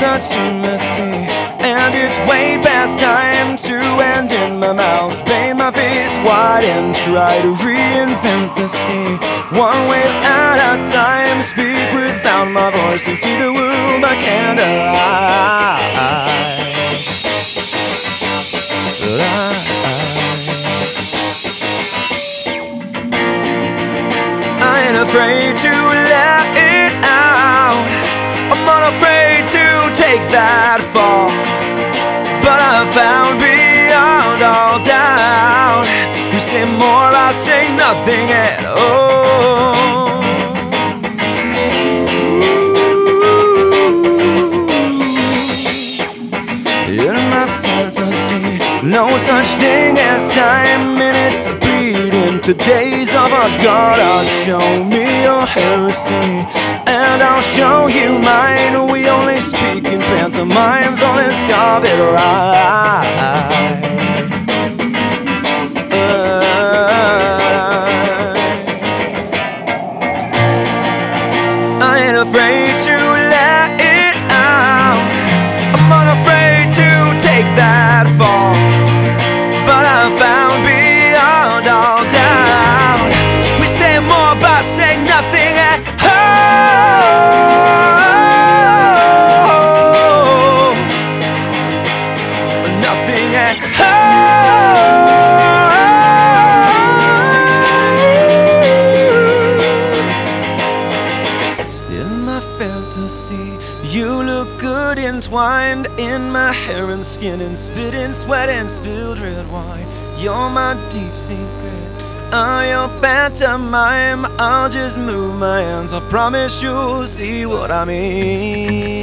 Words are too messy, and it's way past time to end in my mouth. Paint my face white and try to reinvent the sea. One wave at a time, speak without my voice and see the world by candlelight. Light. I ain't afraid to let take that fall. But I found beyond all doubt, you say more, I say nothing at all. In my no such thing as time. Minutes bleed into days of a God. Show me your heresy, and I'll show you mine. We only speak in pantomimes on this carpet ride. I ain't afraid in my hair and skin and spit and sweat and spilled red wine. You're my deep secret. I'm your pantomime. I'll just move my hands. I promise you'll see what I mean.